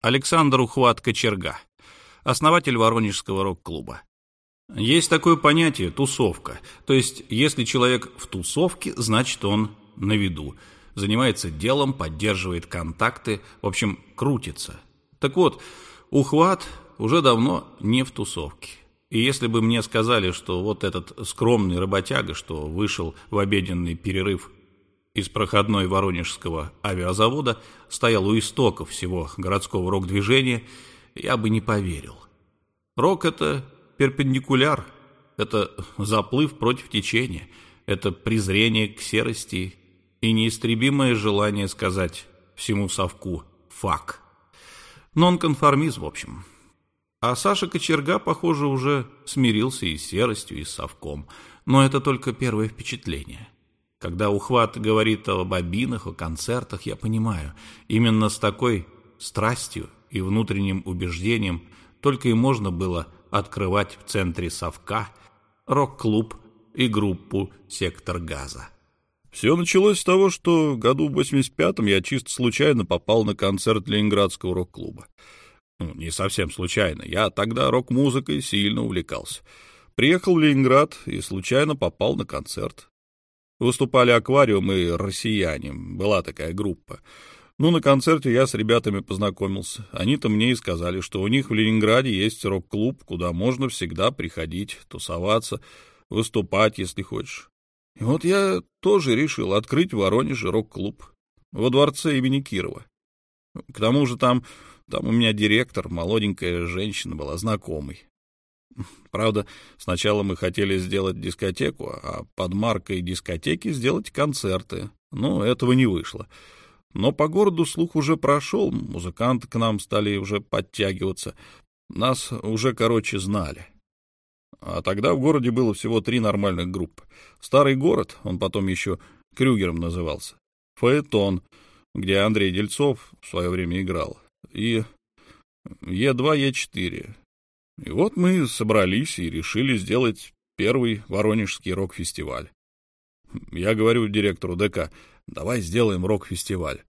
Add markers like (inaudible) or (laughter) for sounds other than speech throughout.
Александр Ухват Кочерга, основатель Воронежского рок-клуба. Есть такое понятие «тусовка». То есть, если человек в тусовке, значит, он на виду. Занимается делом, поддерживает контакты, в общем, крутится. Так вот, ухват уже давно не в тусовке. И если бы мне сказали, что вот этот скромный работяга, что вышел в обеденный перерыв из проходной Воронежского авиазавода, стоял у истоков всего городского рок-движения, я бы не поверил. Рок — это перпендикуляр, это заплыв против течения, это презрение к серости и неистребимое желание сказать всему совку «фак». Нонконформизм, в общем. А Саша Кочерга, похоже, уже смирился и с серостью, и с совком. Но это только первое впечатление. Когда ухват говорит о бобинах, о концертах, я понимаю, именно с такой страстью и внутренним убеждением только и можно было открывать в центре совка рок-клуб и группу «Сектор газа». Все началось с того, что году в 85-м я чисто случайно попал на концерт Ленинградского рок-клуба. Ну, не совсем случайно. Я тогда рок-музыкой сильно увлекался. Приехал в Ленинград и случайно попал на концерт. Выступали «Аквариум» и «Россияне». Была такая группа. Ну, на концерте я с ребятами познакомился. Они-то мне и сказали, что у них в Ленинграде есть рок-клуб, куда можно всегда приходить, тусоваться, выступать, если хочешь. И вот я тоже решил открыть в Воронеже рок-клуб во дворце имени Кирова. К тому же там там у меня директор, молоденькая женщина была знакомой. Правда, сначала мы хотели сделать дискотеку, а под маркой дискотеки сделать концерты. Но этого не вышло. Но по городу слух уже прошел, музыканты к нам стали уже подтягиваться. Нас уже, короче, знали. А тогда в городе было всего три нормальных группы. Старый город, он потом еще Крюгером назывался. Фаэтон, где Андрей Дельцов в свое время играл и Е2, Е4. И вот мы собрались и решили сделать первый Воронежский рок-фестиваль. Я говорю директору ДК, давай сделаем рок-фестиваль.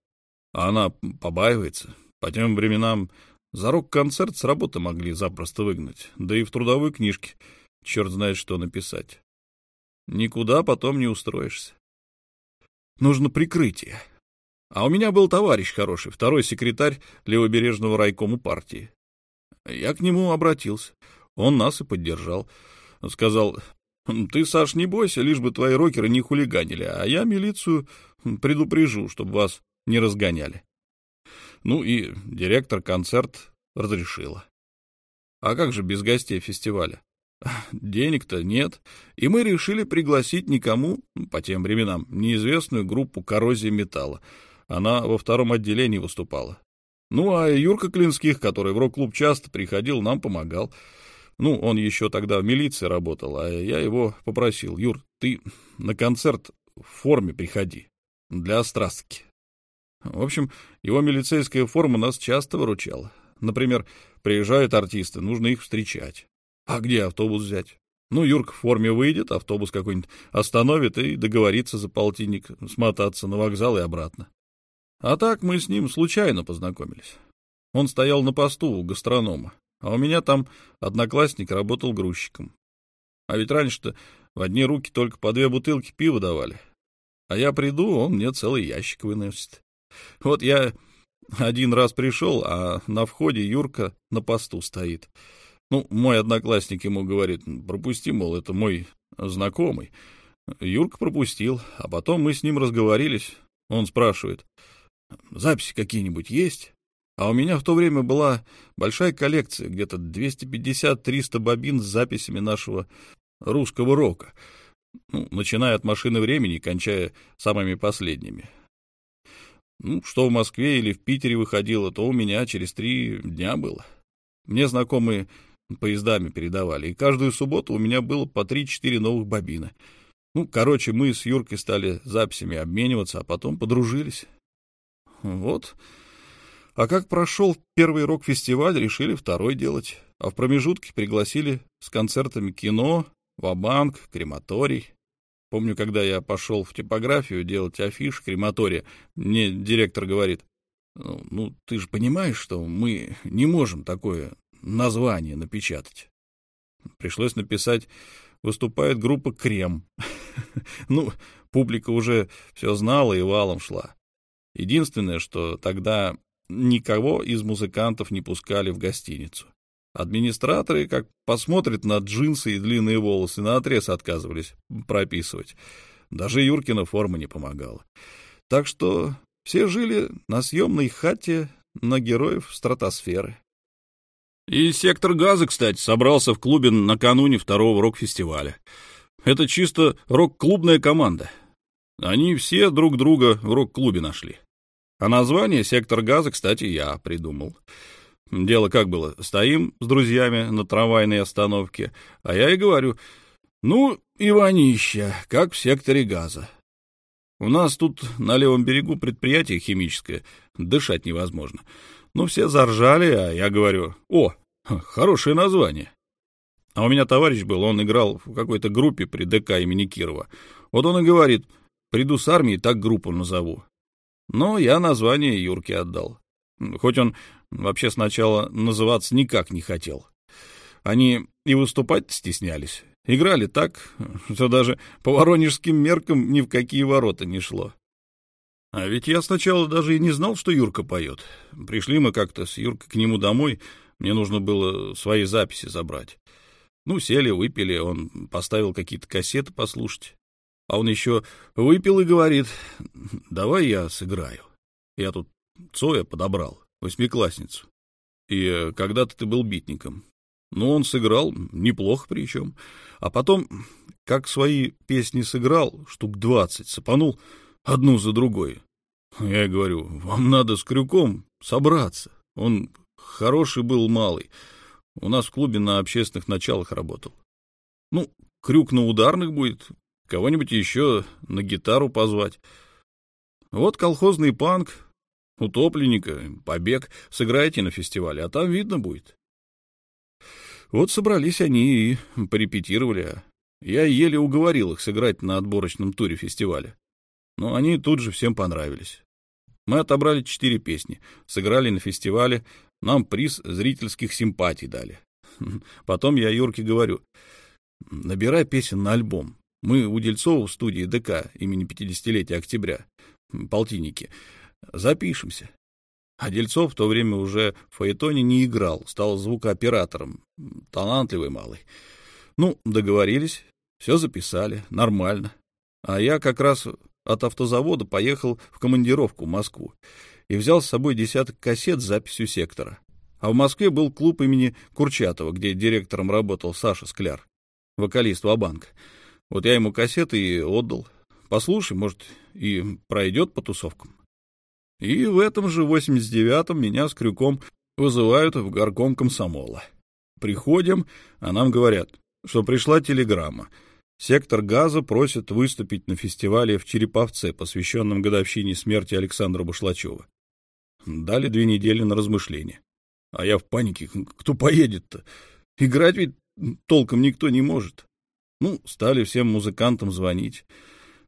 А она побаивается. По тем временам за рок-концерт с работы могли запросто выгнать, да и в трудовой книжке черт знает что написать. Никуда потом не устроишься. Нужно прикрытие. А у меня был товарищ хороший, второй секретарь левобережного райкома партии. Я к нему обратился. Он нас и поддержал. Сказал, ты, Саш, не бойся, лишь бы твои рокеры не хулиганили, а я милицию предупрежу, чтобы вас не разгоняли. Ну и директор концерт разрешила. А как же без гостей фестиваля? Денег-то нет, и мы решили пригласить никому, по тем временам, неизвестную группу коррозии металла — она во втором отделении выступала. Ну, а Юрка Клинских, который в рок-клуб часто приходил, нам помогал. Ну, он еще тогда в милиции работал, а я его попросил. Юр, ты на концерт в форме приходи. Для страстки. В общем, его милицейская форма нас часто выручала. Например, приезжают артисты, нужно их встречать. А где автобус взять? Ну, Юрка в форме выйдет, автобус какой-нибудь остановит и договорится за полтинник смотаться на вокзал и обратно. А так мы с ним случайно познакомились. Он стоял на посту у гастронома, а у меня там одноклассник работал грузчиком. А ведь раньше-то в одни руки только по две бутылки пива давали. А я приду, он мне целый ящик выносит. Вот я один раз пришел, а на входе Юрка на посту стоит. Ну, мой одноклассник ему говорит, пропусти, мол, это мой знакомый. Юрка пропустил, а потом мы с ним разговорились. Он спрашивает, Записи какие-нибудь есть? А у меня в то время была большая коллекция, где-то 250-300 бобин с записями нашего русского рока, ну, начиная от «Машины времени» кончая самыми последними. Ну, что в Москве или в Питере выходило, то у меня через три дня было. Мне знакомые поездами передавали, и каждую субботу у меня было по три-четыре новых бобины. Ну, короче, мы с Юркой стали записями обмениваться, а потом подружились. Вот. А как прошел первый рок-фестиваль, решили второй делать. А в промежутке пригласили с концертами кино, ва-банк, крематорий. Помню, когда я пошел в типографию делать афиш крематория, мне директор говорит, Ну, ну, ты же понимаешь, что мы не можем такое название напечатать. Пришлось написать «Выступает группа «Крем». (laughs) Ну, публика уже все знала и валом шла. Единственное, что тогда никого из музыкантов не пускали в гостиницу. Администраторы, как посмотрят на джинсы и длинные волосы, на отрез отказывались прописывать. Даже Юркина форма не помогала. Так что все жили на съемной хате на героев стратосферы. И сектор газа, кстати, собрался в клубе накануне второго рок-фестиваля. Это чисто рок-клубная команда. Они все друг друга в рок-клубе нашли. А название «Сектор газа», кстати, я придумал. Дело как было. Стоим с друзьями на трамвайной остановке, а я и говорю, ну, Иванища, как в секторе газа. У нас тут на левом берегу предприятие химическое, дышать невозможно. Ну, все заржали, а я говорю, о, хорошее название. А у меня товарищ был, он играл в какой-то группе при ДК имени Кирова. Вот он и говорит, приду с армии, так группу назову. Но я название Юрке отдал. Хоть он вообще сначала называться никак не хотел. Они и выступать стеснялись. Играли так, что даже по воронежским меркам ни в какие ворота не шло. А ведь я сначала даже и не знал, что Юрка поет. Пришли мы как-то с Юркой к нему домой, мне нужно было свои записи забрать. Ну, сели, выпили, он поставил какие-то кассеты послушать. А он еще выпил и говорит, давай я сыграю. Я тут Цоя подобрал, восьмиклассницу. И э, когда-то ты был битником. Ну, он сыграл, неплохо причем. А потом, как свои песни сыграл, штук двадцать, сапанул одну за другой. Я говорю, вам надо с Крюком собраться. Он хороший был малый. У нас в клубе на общественных началах работал. Ну, Крюк на ударных будет, Кого-нибудь еще на гитару позвать. Вот колхозный панк, утопленника, побег. Сыграйте на фестивале, а там видно будет. Вот собрались они и порепетировали. Я еле уговорил их сыграть на отборочном туре фестиваля. Но они тут же всем понравились. Мы отобрали четыре песни, сыграли на фестивале, нам приз зрительских симпатий дали. (laughs) Потом я Юрке говорю, набирай песен на альбом. Мы у Дельцова в студии ДК имени 50-летия октября, полтинники, запишемся. А Дельцов в то время уже в фаэтоне не играл, стал звукооператором, талантливый малый. Ну, договорились, все записали, нормально. А я как раз от автозавода поехал в командировку в Москву и взял с собой десяток кассет с записью сектора. А в Москве был клуб имени Курчатова, где директором работал Саша Скляр, вокалист Вабанка. Вот я ему кассеты и отдал. Послушай, может, и пройдет по тусовкам. И в этом же 89-м меня с крюком вызывают в горком комсомола. Приходим, а нам говорят, что пришла телеграмма. Сектор газа просит выступить на фестивале в Череповце, посвященном годовщине смерти Александра Башлачева. Дали две недели на размышление. А я в панике. Кто поедет-то? Играть ведь толком никто не может. Ну, стали всем музыкантам звонить.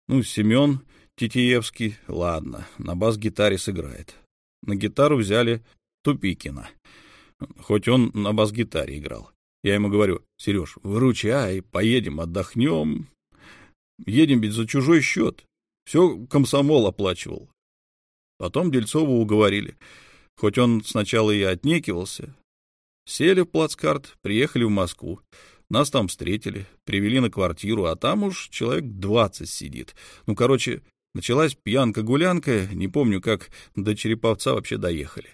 Ну, Семен Титиевский, ладно, на бас-гитаре сыграет. На гитару взяли Тупикина, хоть он на бас-гитаре играл. Я ему говорю, Сереж, выручай, поедем, отдохнем. Едем ведь за чужой счет. Все комсомол оплачивал. Потом Дельцова уговорили. Хоть он сначала и отнекивался. Сели в плацкарт, приехали в Москву. Нас там встретили, привели на квартиру, а там уж человек двадцать сидит. Ну, короче, началась пьянка-гулянка, не помню, как до Череповца вообще доехали.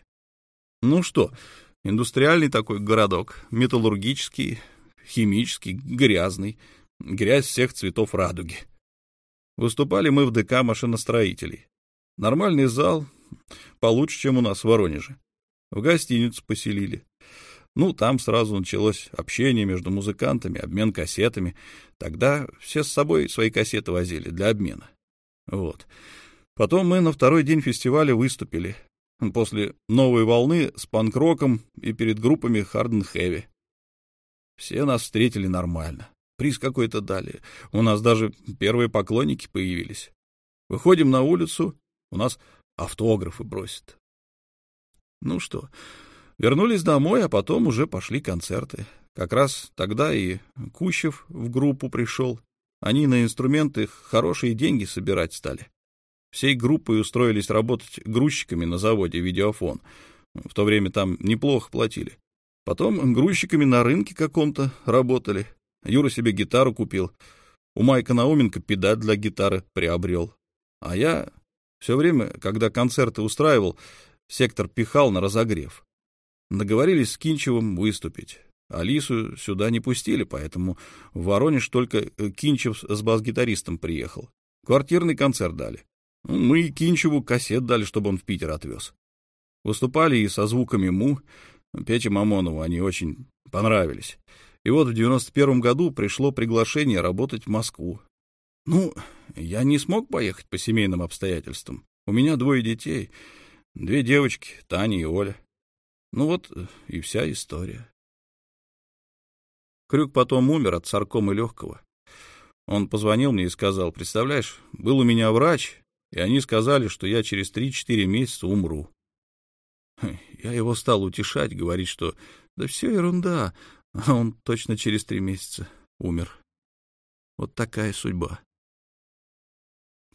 Ну что, индустриальный такой городок, металлургический, химический, грязный, грязь всех цветов радуги. Выступали мы в ДК машиностроителей. Нормальный зал, получше, чем у нас в Воронеже. В гостиницу поселили. Ну, там сразу началось общение между музыкантами, обмен кассетами. Тогда все с собой свои кассеты возили для обмена. Вот. Потом мы на второй день фестиваля выступили. После новой волны с панк-роком и перед группами Hard Heavy. Все нас встретили нормально. Приз какой-то дали. У нас даже первые поклонники появились. Выходим на улицу, у нас автографы бросят. Ну что, вернулись домой, а потом уже пошли концерты. Как раз тогда и Кущев в группу пришел. Они на инструменты хорошие деньги собирать стали. Всей группой устроились работать грузчиками на заводе «Видеофон». В то время там неплохо платили. Потом грузчиками на рынке каком-то работали. Юра себе гитару купил. У Майка Науменко педаль для гитары приобрел. А я все время, когда концерты устраивал, сектор пихал на разогрев. Договорились с Кинчевым выступить. Алису сюда не пустили, поэтому в Воронеж только Кинчев с бас-гитаристом приехал. Квартирный концерт дали. Мы Кинчеву кассет дали, чтобы он в Питер отвез. Выступали и со звуками Му, Пете Мамонову они очень понравились. И вот в 91 году пришло приглашение работать в Москву. Ну, я не смог поехать по семейным обстоятельствам. У меня двое детей, две девочки, Таня и Оля. Ну вот и вся история. Крюк потом умер от саркомы легкого. Он позвонил мне и сказал, представляешь, был у меня врач, и они сказали, что я через 3-4 месяца умру. Я его стал утешать, говорить, что да все ерунда, а он точно через три месяца умер. Вот такая судьба.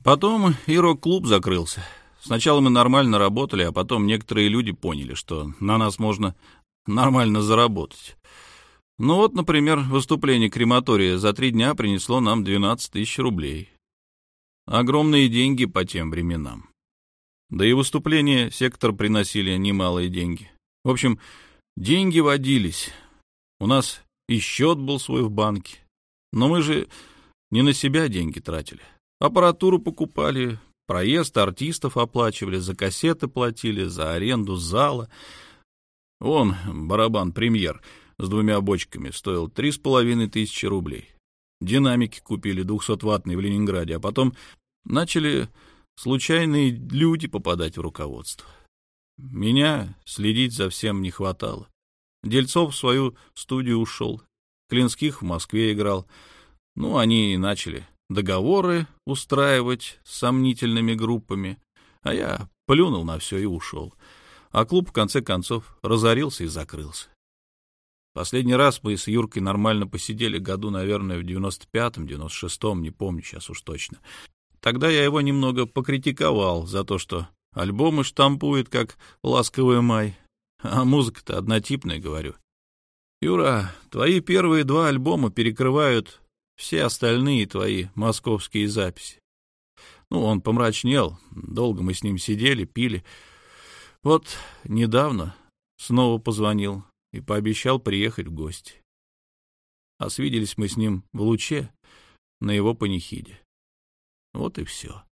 Потом и рок-клуб закрылся. Сначала мы нормально работали, а потом некоторые люди поняли, что на нас можно нормально заработать. Ну вот, например, выступление крематория за три дня принесло нам 12 тысяч рублей. Огромные деньги по тем временам. Да и выступления сектор приносили немалые деньги. В общем, деньги водились. У нас и счет был свой в банке. Но мы же не на себя деньги тратили. Аппаратуру покупали, проезд артистов оплачивали, за кассеты платили, за аренду зала. Вон барабан «Премьер» с двумя бочками стоил три с половиной тысячи рублей. Динамики купили 200-ваттные в Ленинграде, а потом начали случайные люди попадать в руководство. Меня следить за всем не хватало. Дельцов в свою студию ушел, Клинских в Москве играл. Ну, они и начали договоры устраивать с сомнительными группами, а я плюнул на все и ушел. А клуб, в конце концов, разорился и закрылся. Последний раз мы с Юркой нормально посидели году, наверное, в 95-м, 96-м, не помню сейчас уж точно. Тогда я его немного покритиковал за то, что альбомы штампует, как «Ласковый май», а музыка-то однотипная, говорю. Юра, твои первые два альбома перекрывают все остальные твои московские записи. Ну, он помрачнел, долго мы с ним сидели, пили. Вот недавно снова позвонил и пообещал приехать в гости. А свиделись мы с ним в Луче на его панихиде. Вот и все.